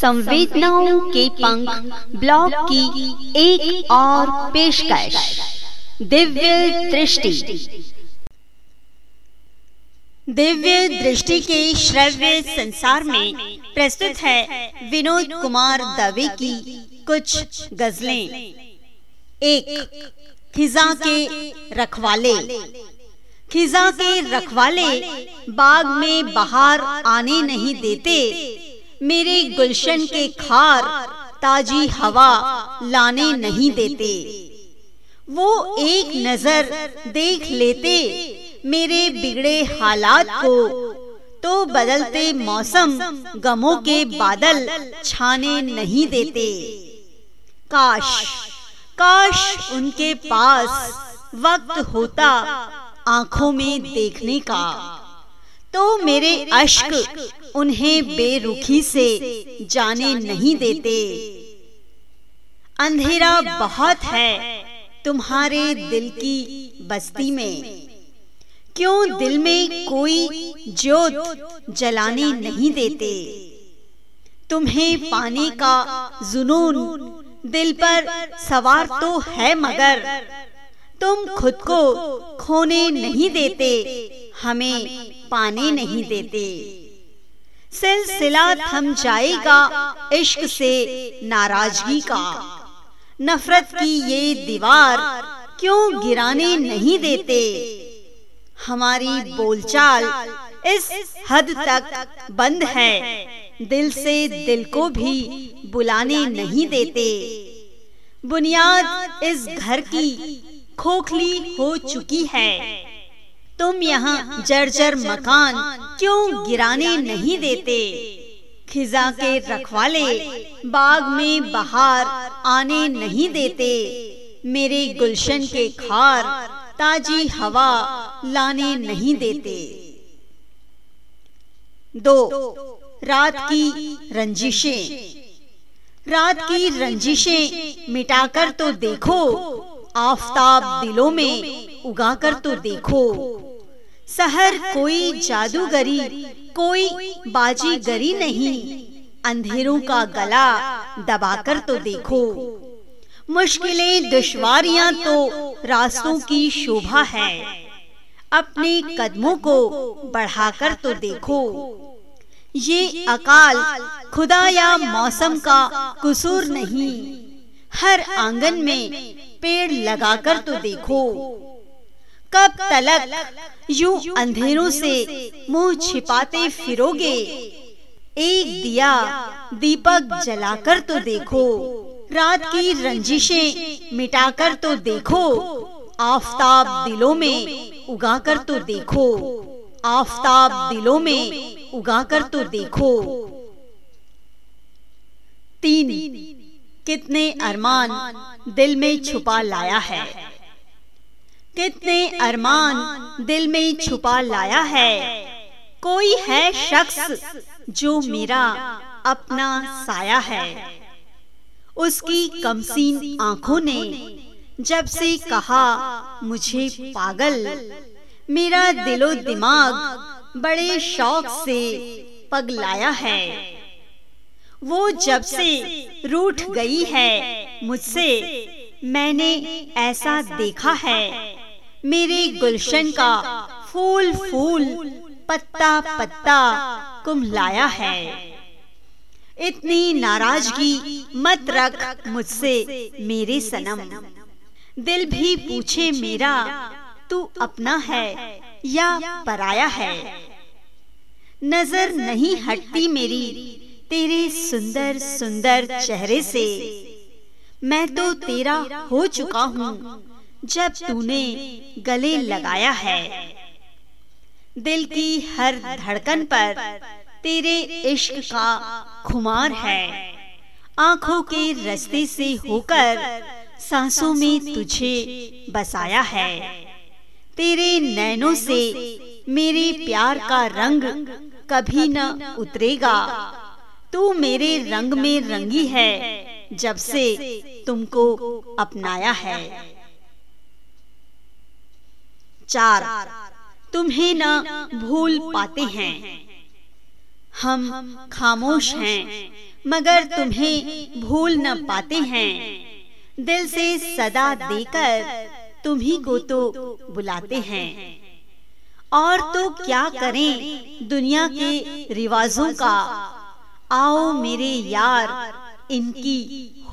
संवेदनाओं के पंख ब्लॉग की एक और पेशकश। दिव्य दृष्टि। दिव्य दृष्टि के श्रव्य संसार में प्रस्तुत है विनोद कुमार दवे की कुछ गजलें। एक, खिजा के रखवाले। खिजा के रखवाले बाग में बाहर आने नहीं देते मेरे गुलशन के खार ताजी हवा लाने नहीं देते। वो एक नज़र देख लेते मेरे बिगड़े हालात को तो बदलते मौसम गमों के बादल छाने नहीं देते। काश काश उनके पास वक्त होता आँखों में देखने का। तो मेरे अश्क उन्हें बेरुखी से जाने नहीं देते। अंधेरा बहुत है। तुम्हारे दिल की बस्ती में। क्यों दिल में कोई ज्योत जलाने नहीं देते? तुम्हें पाने का जुनून दिल पर सवार तो है मगर। तुम खुद को खोने नहीं देते। हमें पाने नहीं देते। सिलसिला थम जाएगा इश्क से नाराज़गी का। नफरत की ये दीवार क्यों गिराने नहीं देते? हमारी बोलचाल इस हद तक बंद है। दिल से दिल को भी बुलाने नहीं देते। बुनियाद इस घर की खोखली हो चुकी है। तुम यहाँ जर्जर मकान क्यों गिराने नहीं देते? खिजा के रखवाले बाग में बाहर आने नहीं देते। मेरे गुलशन के खार ताजी हवा लाने नहीं देते। दो रात की रंजिशें। रात की रंजिशें मिटाकर तो देखो। आफताब दिलों में उगाकर तो देखो। सहर कोई जादूगरी, कोई बाजीगरी नहीं। अंधेरों का गला दबाकर तो देखो। मुश्किलें, दुश्वारियाँ तो रास्तों की शोभा है। अपने कदमों को बढ़ाकर तो देखो। ये अकाल खुदा या मौसम का कसूर नहीं। हर आँगन में पेड़ लगाकर तो देखो। कब तलक? यूँ अंधेरों से मुँह छिपाते फिरोगे। एक दिया दीपक जलाकर तो देखो। रात की रंजिशें मिटाकर तो देखो। आफताब दिलों में उगाकर तो देखो। आफताब दिलों में उगाकर तो देखो। तीन, कितने अरमान दिल में छुपा लाया है। कितने अरमान दिल में छुपा लाया है। कोई है शख्स जो मेरा अपना साया है। उसकी कमसीन आँखों ने जब से कहा, मुझे पागल, मेरा दिलो दिमाग बड़े शौक से पगलाया है। वो जब से रूठ गई है, मुझसे मैंने ऐसा देखा है। मेरे गुलशन का फूल फूल पत्ता पत्ता कुमलाया है। इतनी नाराज़गी मत रख मुझसे मेरे सनम। दिल भी पूछे मेरा तू अपना है या पराया है? नज़र नहीं हटती मेरी तेरे सुंदर सुंदर चेहरे से। मैं तो तेरा हो चुका हूँ। जब तूने गले लगाया है। दिल की हर धड़कन पर तेरे इश्क का खुमार है। आँखों के रस्ते से होकर सांसों में तुझे बसाया है। तेरे नैनों से मेरे प्यार का रंग कभी न उतरेगा। तू मेरे रंग में रंगी है जब से तुमको अपनाया है। चार। तुम्हें न भूल पाते हैं। हम खामोश हैं, मगर तुम्हें भूल न पाते हैं। दिल से सदा देकर तुम्ही को तो बुलाते हैं। और तो क्या करें दुनिया के रिवाजों का? आओ मेरे यार, इनकी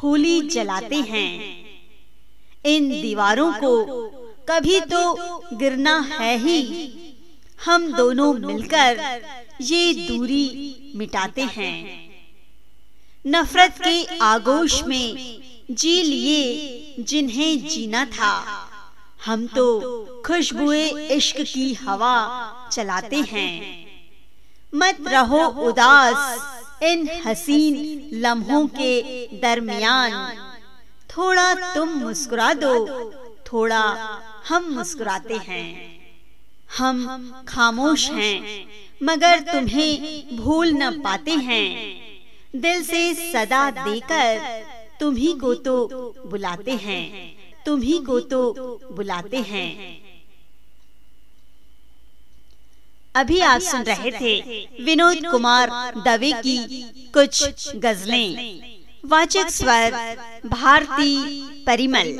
होली जलाते हैं। इन दीवारों को कभी तो गिरना है ही। हम दोनों मिलकर ये दूरी मिटाते हैं। नफरत के आगोश में जी लिए जिन्हें जीना था। हम तो खुशबुए इश्क की हवा चलाते हैं। मत रहो उदास इन हसीन लम्हों के दरमियान। थोड़ा तुम मुस्कुरा दो थोड़ा हम मुस्कुराते हैं। हम खामोश हैं मगर तुम्हें भूल न पाते हैं। दिल से सदा देकर तुम्ही को तो बुलाते हैं। तुम्ही को तो बुलाते हैं। अभी आप सुन रहे थे विनोद कुमार दवे की कुछ गजलें। वाचक स्वर भारती परिमल।